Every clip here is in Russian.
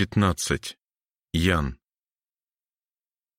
15. Ян.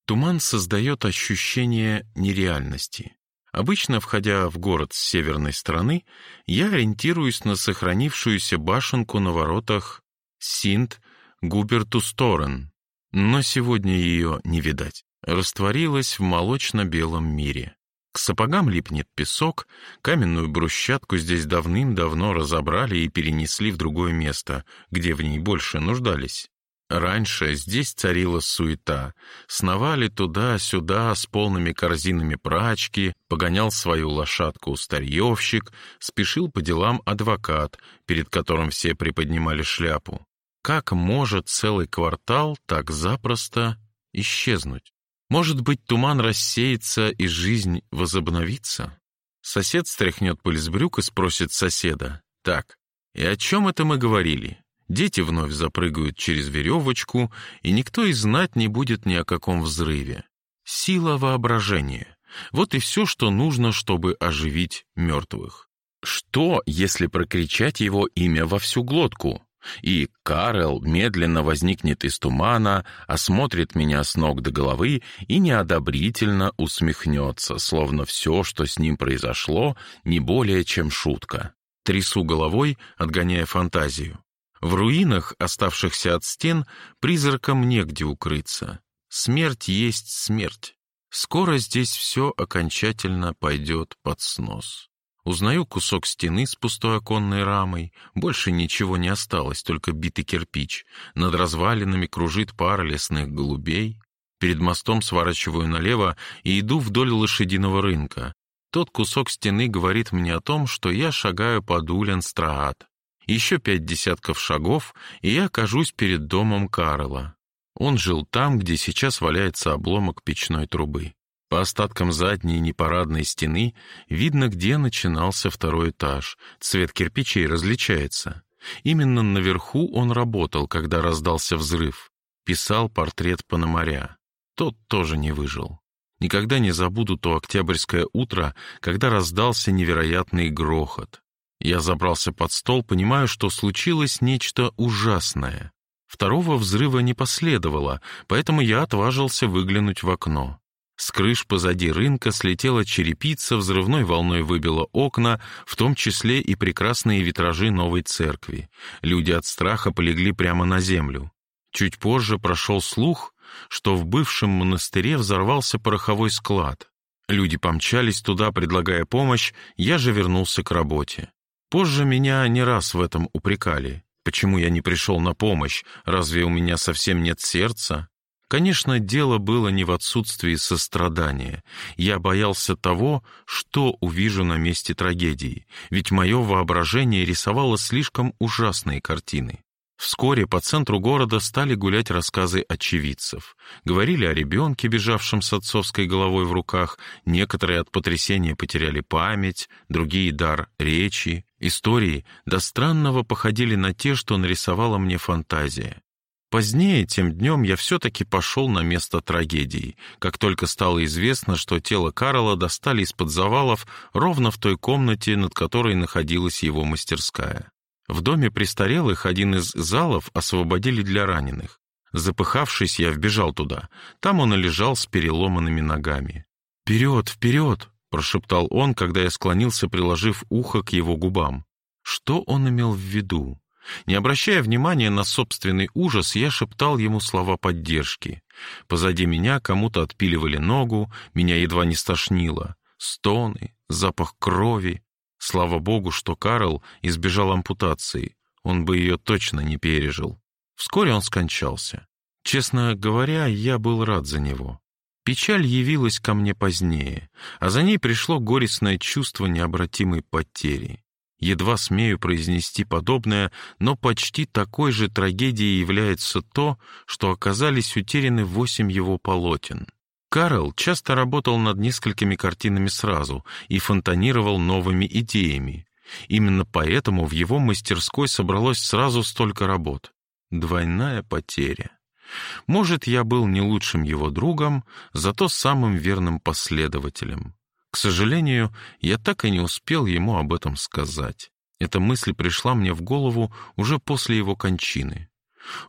Туман создает ощущение нереальности. Обычно, входя в город с северной стороны, я ориентируюсь на сохранившуюся башенку на воротах Синт Губертусторен, но сегодня ее не видать. Растворилась в молочно-белом мире. К сапогам липнет песок, каменную брусчатку здесь давным-давно разобрали и перенесли в другое место, где в ней больше нуждались. Раньше здесь царила суета. Сновали туда-сюда с полными корзинами прачки, погонял свою лошадку старьевщик, спешил по делам адвокат, перед которым все приподнимали шляпу. Как может целый квартал так запросто исчезнуть? Может быть, туман рассеется и жизнь возобновится? Сосед стряхнет пыль с брюк и спросит соседа. Так, и о чем это мы говорили? Дети вновь запрыгают через веревочку, и никто и знать не будет ни о каком взрыве. Сила воображения. Вот и все, что нужно, чтобы оживить мертвых. Что, если прокричать его имя во всю глотку? И Карел медленно возникнет из тумана, осмотрит меня с ног до головы и неодобрительно усмехнется, словно все, что с ним произошло, не более чем шутка. Трясу головой, отгоняя фантазию. В руинах, оставшихся от стен, призракам негде укрыться. Смерть есть смерть. Скоро здесь все окончательно пойдет под снос. Узнаю кусок стены с пустой оконной рамой. Больше ничего не осталось, только битый кирпич. Над развалинами кружит пара лесных голубей. Перед мостом сворачиваю налево и иду вдоль лошадиного рынка. Тот кусок стены говорит мне о том, что я шагаю под Уленстраат. Еще пять десятков шагов, и я окажусь перед домом Карла. Он жил там, где сейчас валяется обломок печной трубы. По остаткам задней непарадной стены видно, где начинался второй этаж. Цвет кирпичей различается. Именно наверху он работал, когда раздался взрыв. Писал портрет Пономаря. Тот тоже не выжил. Никогда не забуду то октябрьское утро, когда раздался невероятный грохот. Я забрался под стол, понимая, что случилось нечто ужасное. Второго взрыва не последовало, поэтому я отважился выглянуть в окно. С крыш позади рынка слетела черепица, взрывной волной выбила окна, в том числе и прекрасные витражи новой церкви. Люди от страха полегли прямо на землю. Чуть позже прошел слух, что в бывшем монастыре взорвался пороховой склад. Люди помчались туда, предлагая помощь, я же вернулся к работе. Позже меня не раз в этом упрекали. Почему я не пришел на помощь? Разве у меня совсем нет сердца? Конечно, дело было не в отсутствии сострадания. Я боялся того, что увижу на месте трагедии, ведь мое воображение рисовало слишком ужасные картины. Вскоре по центру города стали гулять рассказы очевидцев. Говорили о ребенке, бежавшем с отцовской головой в руках, некоторые от потрясения потеряли память, другие — дар речи. Истории до странного походили на те, что нарисовала мне фантазия. Позднее, тем днем, я все-таки пошел на место трагедии, как только стало известно, что тело Карла достали из-под завалов ровно в той комнате, над которой находилась его мастерская. В доме престарелых один из залов освободили для раненых. Запыхавшись, я вбежал туда. Там он и лежал с переломанными ногами. «Вперед, вперед!» — прошептал он, когда я склонился, приложив ухо к его губам. Что он имел в виду? Не обращая внимания на собственный ужас, я шептал ему слова поддержки. Позади меня кому-то отпиливали ногу, меня едва не стошнило. Стоны, запах крови. Слава богу, что Карл избежал ампутации. Он бы ее точно не пережил. Вскоре он скончался. Честно говоря, я был рад за него. Печаль явилась ко мне позднее, а за ней пришло горестное чувство необратимой потери. Едва смею произнести подобное, но почти такой же трагедией является то, что оказались утеряны восемь его полотен. Карл часто работал над несколькими картинами сразу и фонтанировал новыми идеями. Именно поэтому в его мастерской собралось сразу столько работ. Двойная потеря. Может, я был не лучшим его другом, зато самым верным последователем. К сожалению, я так и не успел ему об этом сказать. Эта мысль пришла мне в голову уже после его кончины.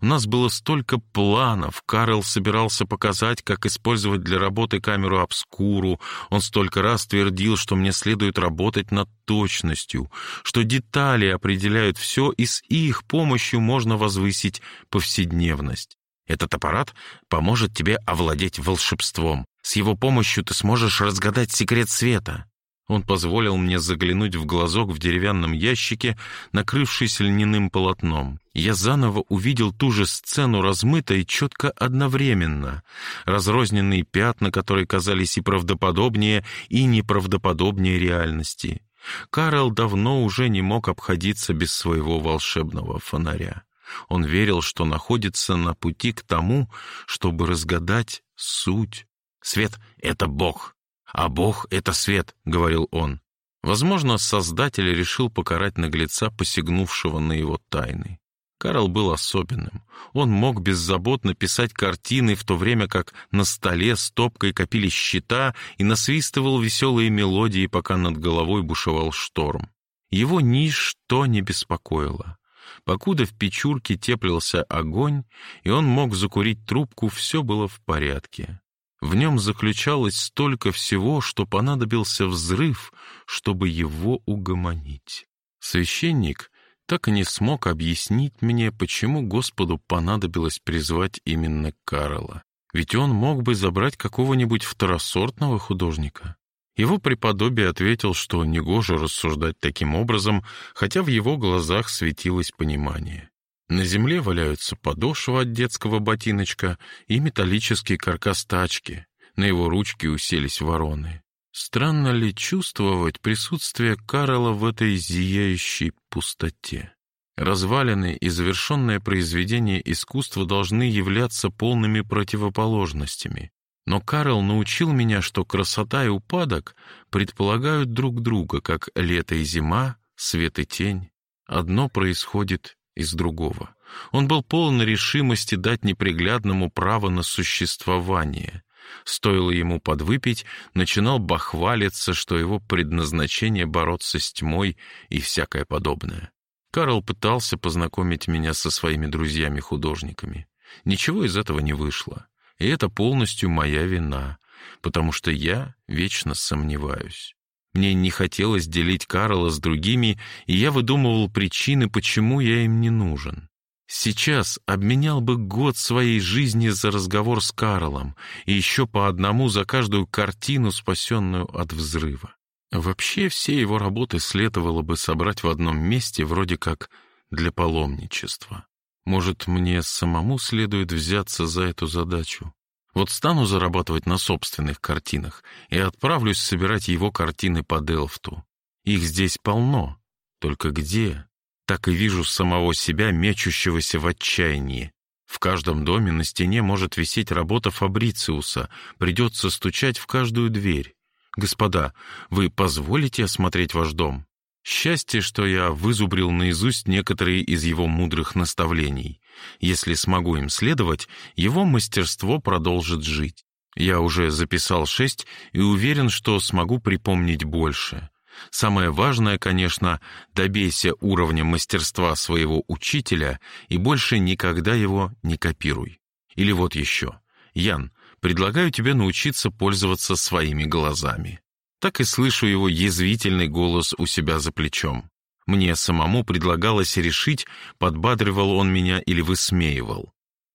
У нас было столько планов. Карл собирался показать, как использовать для работы камеру обскуру. Он столько раз твердил, что мне следует работать над точностью, что детали определяют все, и с их помощью можно возвысить повседневность. Этот аппарат поможет тебе овладеть волшебством. С его помощью ты сможешь разгадать секрет света. Он позволил мне заглянуть в глазок в деревянном ящике, накрывшийся льняным полотном. Я заново увидел ту же сцену размыто и четко одновременно. Разрозненные пятна, которые казались и правдоподобнее, и неправдоподобнее реальности. Карл давно уже не мог обходиться без своего волшебного фонаря. Он верил, что находится на пути к тому, чтобы разгадать суть. Свет — это Бог, «А Бог — это свет», — говорил он. Возможно, Создатель решил покарать наглеца, посягнувшего на его тайны. Карл был особенным. Он мог беззаботно писать картины, в то время как на столе стопкой копились счета и насвистывал веселые мелодии, пока над головой бушевал шторм. Его ничто не беспокоило. Покуда в печурке теплился огонь, и он мог закурить трубку, все было в порядке. В нем заключалось столько всего, что понадобился взрыв, чтобы его угомонить. Священник так и не смог объяснить мне, почему Господу понадобилось призвать именно Карла. Ведь он мог бы забрать какого-нибудь второсортного художника. Его преподобие ответил, что негоже рассуждать таким образом, хотя в его глазах светилось понимание. На земле валяются подошва от детского ботиночка и металлический каркас тачки. На его ручке уселись вороны. Странно ли чувствовать присутствие Карла в этой зияющей пустоте? Развалины и завершенное произведение искусства должны являться полными противоположностями. Но Карл научил меня, что красота и упадок предполагают друг друга, как лето и зима, свет и тень. Одно происходит из другого. Он был полон решимости дать неприглядному право на существование. Стоило ему подвыпить, начинал бахвалиться, что его предназначение бороться с тьмой и всякое подобное. Карл пытался познакомить меня со своими друзьями-художниками. Ничего из этого не вышло. И это полностью моя вина, потому что я вечно сомневаюсь. Мне не хотелось делить Карла с другими, и я выдумывал причины, почему я им не нужен. Сейчас обменял бы год своей жизни за разговор с Карлом и еще по одному за каждую картину, спасенную от взрыва. Вообще все его работы следовало бы собрать в одном месте, вроде как для паломничества. Может, мне самому следует взяться за эту задачу? Вот стану зарабатывать на собственных картинах и отправлюсь собирать его картины по Делфту. Их здесь полно. Только где? Так и вижу самого себя, мечущегося в отчаянии. В каждом доме на стене может висеть работа Фабрициуса, придется стучать в каждую дверь. «Господа, вы позволите осмотреть ваш дом?» Счастье, что я вызубрил наизусть некоторые из его мудрых наставлений. Если смогу им следовать, его мастерство продолжит жить. Я уже записал шесть и уверен, что смогу припомнить больше. Самое важное, конечно, добейся уровня мастерства своего учителя и больше никогда его не копируй. Или вот еще. Ян, предлагаю тебе научиться пользоваться своими глазами так и слышу его язвительный голос у себя за плечом. Мне самому предлагалось решить, подбадривал он меня или высмеивал.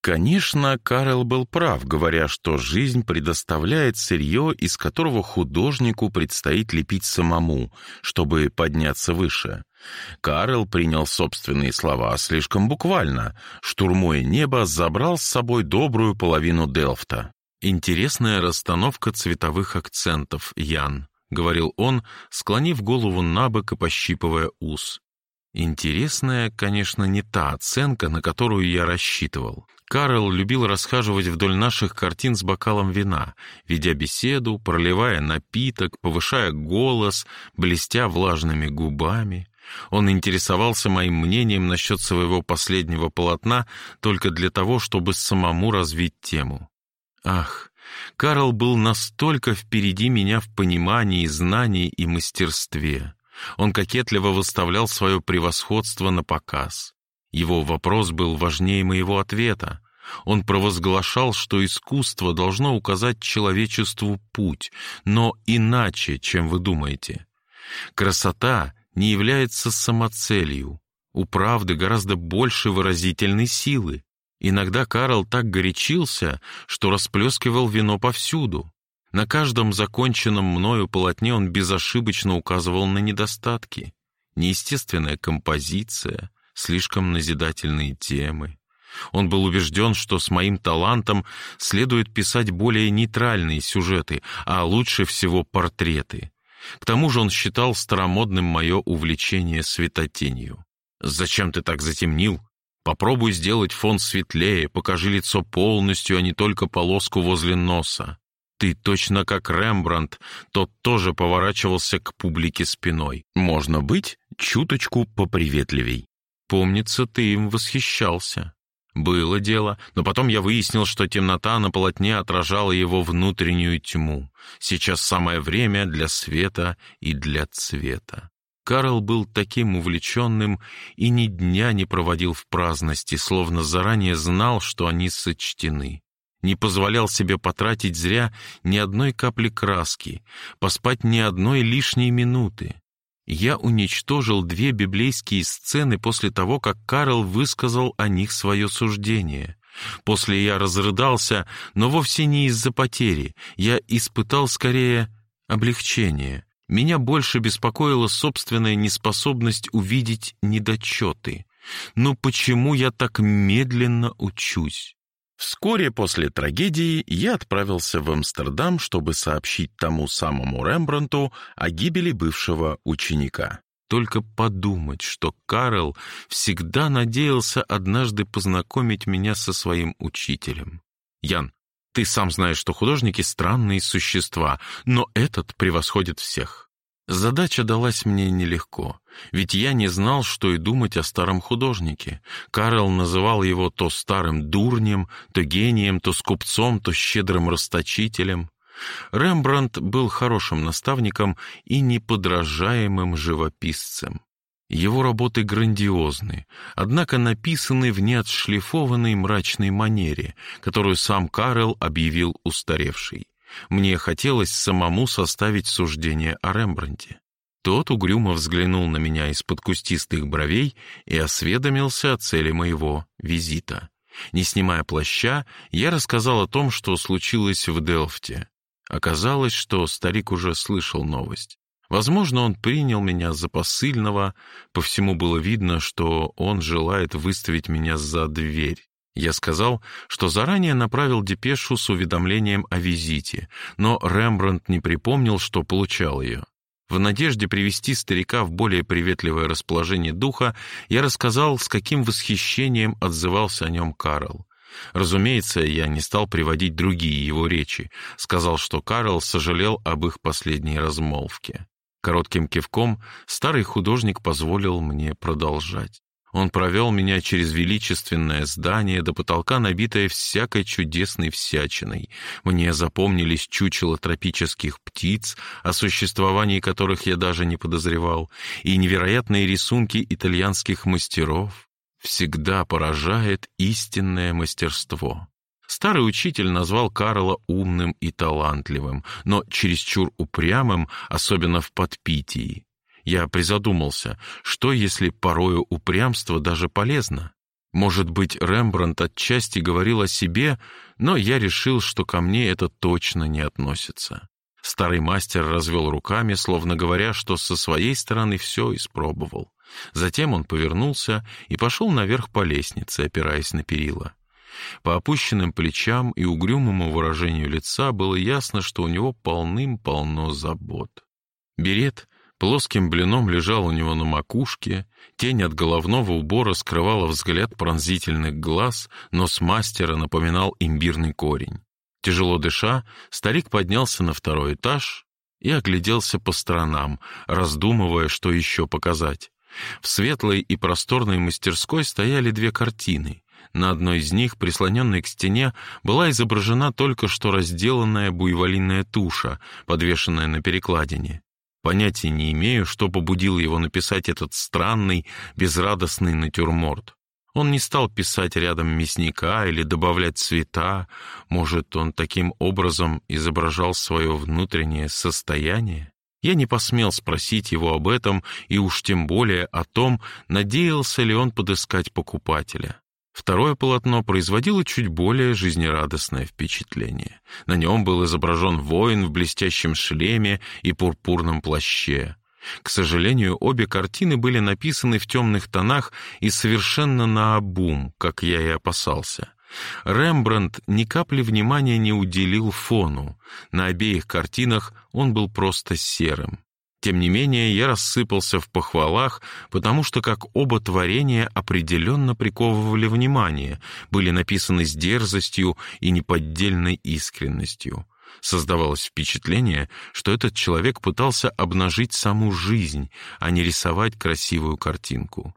Конечно, Карл был прав, говоря, что жизнь предоставляет сырье, из которого художнику предстоит лепить самому, чтобы подняться выше. Карл принял собственные слова слишком буквально. Штурмуя небо, забрал с собой добрую половину Делфта. Интересная расстановка цветовых акцентов, Ян. — говорил он, склонив голову на бок и пощипывая ус. Интересная, конечно, не та оценка, на которую я рассчитывал. Карл любил расхаживать вдоль наших картин с бокалом вина, ведя беседу, проливая напиток, повышая голос, блестя влажными губами. Он интересовался моим мнением насчет своего последнего полотна только для того, чтобы самому развить тему. Ах, Карл был настолько впереди меня в понимании, знании и мастерстве. Он кокетливо выставлял свое превосходство на показ. Его вопрос был важнее моего ответа. Он провозглашал, что искусство должно указать человечеству путь, но иначе, чем вы думаете. Красота не является самоцелью. У правды гораздо больше выразительной силы. Иногда Карл так горячился, что расплескивал вино повсюду. На каждом законченном мною полотне он безошибочно указывал на недостатки. Неестественная композиция, слишком назидательные темы. Он был убежден, что с моим талантом следует писать более нейтральные сюжеты, а лучше всего портреты. К тому же он считал старомодным мое увлечение светотенью. «Зачем ты так затемнил? Попробуй сделать фон светлее, покажи лицо полностью, а не только полоску возле носа. Ты точно как Рембрандт, тот тоже поворачивался к публике спиной. Можно быть чуточку поприветливей. Помнится, ты им восхищался. Было дело, но потом я выяснил, что темнота на полотне отражала его внутреннюю тьму. Сейчас самое время для света и для цвета. Карл был таким увлеченным и ни дня не проводил в праздности, словно заранее знал, что они сочтены. Не позволял себе потратить зря ни одной капли краски, поспать ни одной лишней минуты. Я уничтожил две библейские сцены после того, как Карл высказал о них свое суждение. После я разрыдался, но вовсе не из-за потери. Я испытал скорее облегчение. Меня больше беспокоила собственная неспособность увидеть недочеты. Но почему я так медленно учусь? Вскоре после трагедии я отправился в Амстердам, чтобы сообщить тому самому Рембрандту о гибели бывшего ученика. Только подумать, что Карл всегда надеялся однажды познакомить меня со своим учителем. Ян, ты сам знаешь, что художники — странные существа, но этот превосходит всех. Задача далась мне нелегко, ведь я не знал, что и думать о старом художнике. Карл называл его то старым дурнем, то гением, то скупцом, то щедрым расточителем. Рембрандт был хорошим наставником и неподражаемым живописцем. Его работы грандиозны, однако написаны в неотшлифованной мрачной манере, которую сам Карл объявил устаревшей. Мне хотелось самому составить суждение о Рембранте. Тот угрюмо взглянул на меня из-под кустистых бровей и осведомился о цели моего визита. Не снимая плаща, я рассказал о том, что случилось в Делфте. Оказалось, что старик уже слышал новость. Возможно, он принял меня за посыльного, по всему было видно, что он желает выставить меня за дверь. Я сказал, что заранее направил депешу с уведомлением о визите, но Рембрандт не припомнил, что получал ее. В надежде привести старика в более приветливое расположение духа, я рассказал, с каким восхищением отзывался о нем Карл. Разумеется, я не стал приводить другие его речи, сказал, что Карл сожалел об их последней размолвке. Коротким кивком старый художник позволил мне продолжать. Он провел меня через величественное здание до потолка, набитое всякой чудесной всячиной. Мне запомнились чучела тропических птиц, о существовании которых я даже не подозревал, и невероятные рисунки итальянских мастеров. Всегда поражает истинное мастерство. Старый учитель назвал Карла умным и талантливым, но чересчур упрямым, особенно в подпитии. Я призадумался, что если порою упрямство даже полезно? Может быть, Рембрандт отчасти говорил о себе, но я решил, что ко мне это точно не относится. Старый мастер развел руками, словно говоря, что со своей стороны все испробовал. Затем он повернулся и пошел наверх по лестнице, опираясь на перила. По опущенным плечам и угрюмому выражению лица было ясно, что у него полным-полно забот. Берет Плоским блином лежал у него на макушке, тень от головного убора скрывала взгляд пронзительных глаз, нос мастера напоминал имбирный корень. Тяжело дыша, старик поднялся на второй этаж и огляделся по сторонам, раздумывая, что еще показать. В светлой и просторной мастерской стояли две картины. На одной из них, прислоненной к стене, была изображена только что разделанная буйволиная туша, подвешенная на перекладине. Понятия не имею, что побудило его написать этот странный, безрадостный натюрморт. Он не стал писать рядом мясника или добавлять цвета. Может, он таким образом изображал свое внутреннее состояние? Я не посмел спросить его об этом и уж тем более о том, надеялся ли он подыскать покупателя. Второе полотно производило чуть более жизнерадостное впечатление. На нем был изображен воин в блестящем шлеме и пурпурном плаще. К сожалению, обе картины были написаны в темных тонах и совершенно наобум, как я и опасался. Рембрандт ни капли внимания не уделил фону. На обеих картинах он был просто серым. Тем не менее, я рассыпался в похвалах, потому что как оба творения определенно приковывали внимание, были написаны с дерзостью и неподдельной искренностью. Создавалось впечатление, что этот человек пытался обнажить саму жизнь, а не рисовать красивую картинку.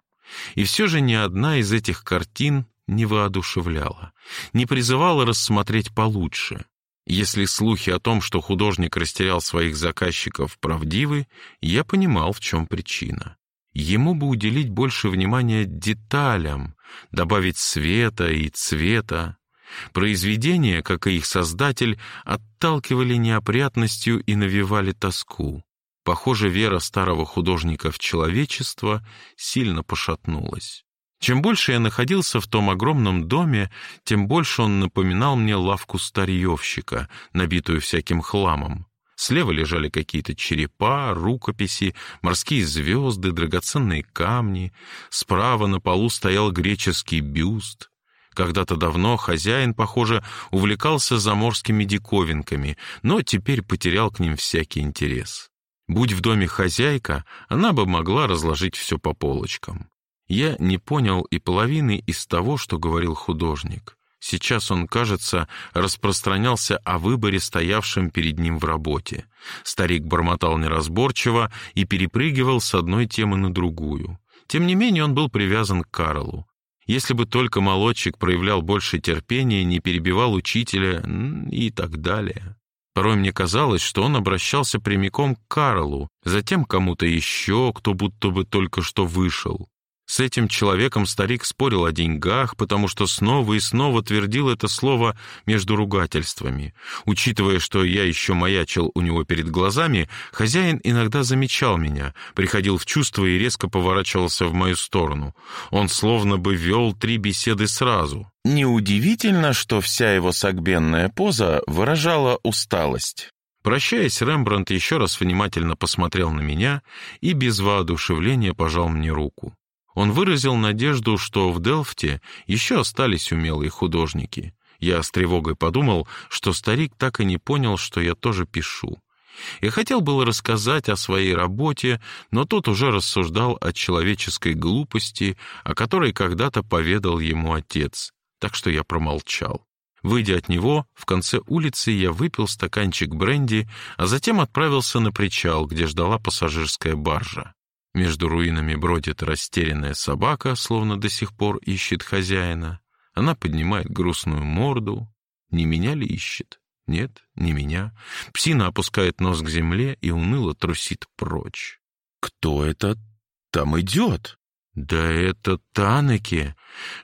И все же ни одна из этих картин не воодушевляла, не призывала рассмотреть получше. Если слухи о том, что художник растерял своих заказчиков, правдивы, я понимал, в чем причина. Ему бы уделить больше внимания деталям, добавить света и цвета. Произведения, как и их создатель, отталкивали неопрятностью и навевали тоску. Похоже, вера старого художника в человечество сильно пошатнулась. Чем больше я находился в том огромном доме, тем больше он напоминал мне лавку старьевщика, набитую всяким хламом. Слева лежали какие-то черепа, рукописи, морские звезды, драгоценные камни. Справа на полу стоял греческий бюст. Когда-то давно хозяин, похоже, увлекался заморскими диковинками, но теперь потерял к ним всякий интерес. Будь в доме хозяйка, она бы могла разложить все по полочкам. Я не понял и половины из того, что говорил художник. Сейчас он, кажется, распространялся о выборе, стоявшем перед ним в работе. Старик бормотал неразборчиво и перепрыгивал с одной темы на другую. Тем не менее он был привязан к Карлу. Если бы только молодчик проявлял больше терпения, не перебивал учителя и так далее. Порой мне казалось, что он обращался прямиком к Карлу, затем кому-то еще, кто будто бы только что вышел. С этим человеком старик спорил о деньгах, потому что снова и снова твердил это слово между ругательствами. Учитывая, что я еще маячил у него перед глазами, хозяин иногда замечал меня, приходил в чувство и резко поворачивался в мою сторону. Он словно бы вел три беседы сразу. Неудивительно, что вся его согбенная поза выражала усталость. Прощаясь, Рембрандт еще раз внимательно посмотрел на меня и без воодушевления пожал мне руку. Он выразил надежду, что в Делфте еще остались умелые художники. Я с тревогой подумал, что старик так и не понял, что я тоже пишу. Я хотел было рассказать о своей работе, но тот уже рассуждал о человеческой глупости, о которой когда-то поведал ему отец, так что я промолчал. Выйдя от него, в конце улицы я выпил стаканчик бренди, а затем отправился на причал, где ждала пассажирская баржа. Между руинами бродит растерянная собака, словно до сих пор ищет хозяина. Она поднимает грустную морду. Не меня ли ищет? Нет, не меня. Псина опускает нос к земле и уныло трусит прочь. Кто это там идет? Да это Танеки,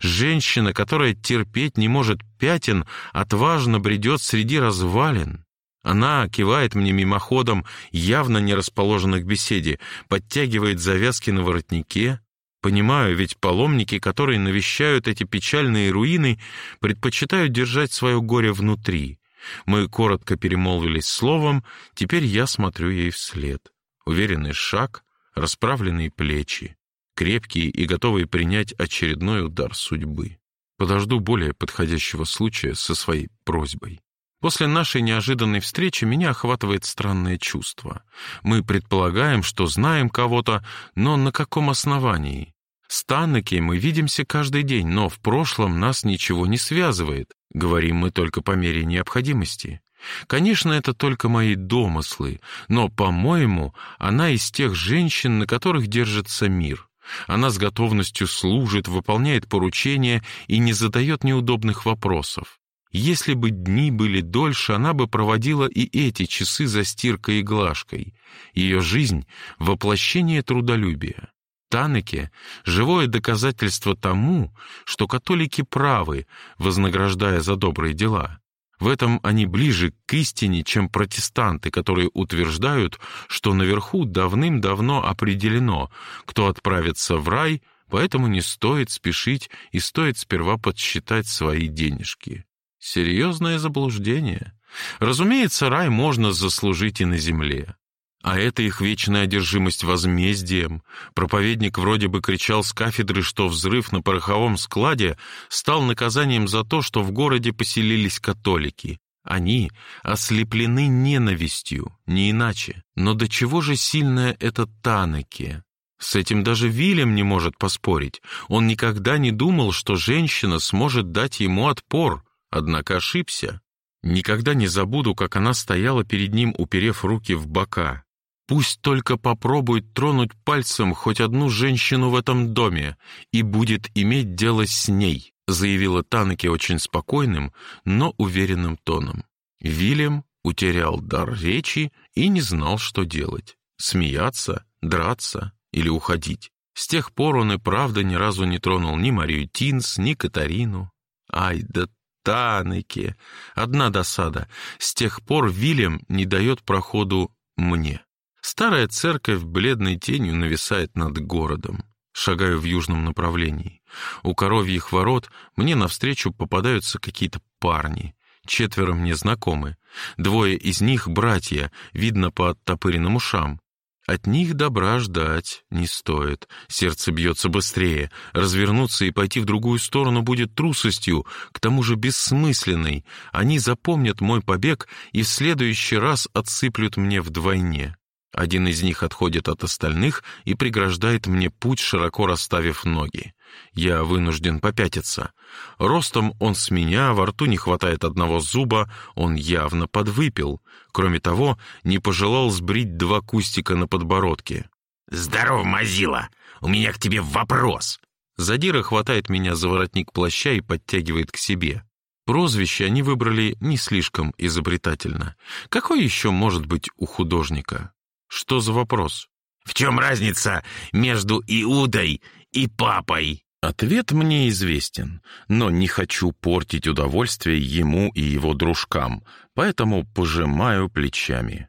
женщина, которая терпеть не может пятен, отважно бредет среди развалин. Она кивает мне мимоходом, явно не расположена к беседе, подтягивает завязки на воротнике. Понимаю, ведь паломники, которые навещают эти печальные руины, предпочитают держать свое горе внутри. Мы коротко перемолвились словом, теперь я смотрю ей вслед. Уверенный шаг, расправленные плечи, крепкие и готовые принять очередной удар судьбы. Подожду более подходящего случая со своей просьбой. После нашей неожиданной встречи меня охватывает странное чувство. Мы предполагаем, что знаем кого-то, но на каком основании? С Таннеки мы видимся каждый день, но в прошлом нас ничего не связывает. Говорим мы только по мере необходимости. Конечно, это только мои домыслы, но, по-моему, она из тех женщин, на которых держится мир. Она с готовностью служит, выполняет поручения и не задает неудобных вопросов. Если бы дни были дольше, она бы проводила и эти часы за стиркой и глажкой. Ее жизнь — воплощение трудолюбия. Танеке — живое доказательство тому, что католики правы, вознаграждая за добрые дела. В этом они ближе к истине, чем протестанты, которые утверждают, что наверху давным-давно определено, кто отправится в рай, поэтому не стоит спешить и стоит сперва подсчитать свои денежки. Серьезное заблуждение. Разумеется, рай можно заслужить и на земле. А это их вечная одержимость возмездием. Проповедник вроде бы кричал с кафедры, что взрыв на пороховом складе стал наказанием за то, что в городе поселились католики. Они ослеплены ненавистью, не иначе. Но до чего же сильная эта Танеке? С этим даже Вильям не может поспорить. Он никогда не думал, что женщина сможет дать ему отпор, однако ошибся. Никогда не забуду, как она стояла перед ним, уперев руки в бока. Пусть только попробует тронуть пальцем хоть одну женщину в этом доме и будет иметь дело с ней, заявила Танеке очень спокойным, но уверенным тоном. Вильям утерял дар речи и не знал, что делать. Смеяться, драться или уходить. С тех пор он и правда ни разу не тронул ни Марию Тинс, ни Катарину. Ай да Танеке! Одна досада. С тех пор Вильям не дает проходу мне. Старая церковь бледной тенью нависает над городом. Шагаю в южном направлении. У коровьих ворот мне навстречу попадаются какие-то парни. Четверо мне знакомы. Двое из них — братья, видно по оттопыренным ушам. От них добра ждать не стоит. Сердце бьется быстрее. Развернуться и пойти в другую сторону будет трусостью, к тому же бессмысленной. Они запомнят мой побег и в следующий раз отсыплют мне вдвойне. Один из них отходит от остальных и преграждает мне путь, широко расставив ноги. Я вынужден попятиться. Ростом он с меня, во рту не хватает одного зуба, он явно подвыпил. Кроме того, не пожелал сбрить два кустика на подбородке. «Здорово, Мазила! У меня к тебе вопрос!» Задира хватает меня за воротник плаща и подтягивает к себе. Прозвище они выбрали не слишком изобретательно. Какой еще может быть у художника? Что за вопрос? В чем разница между Иудой и папой? Ответ мне известен, но не хочу портить удовольствие ему и его дружкам, поэтому пожимаю плечами.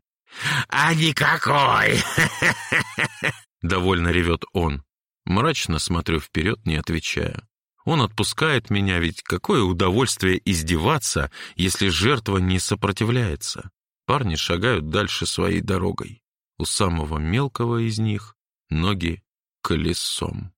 «А никакой!» Довольно ревет он. Мрачно смотрю вперед, не отвечая. Он отпускает меня, ведь какое удовольствие издеваться, если жертва не сопротивляется. Парни шагают дальше своей дорогой. У самого мелкого из них ноги колесом.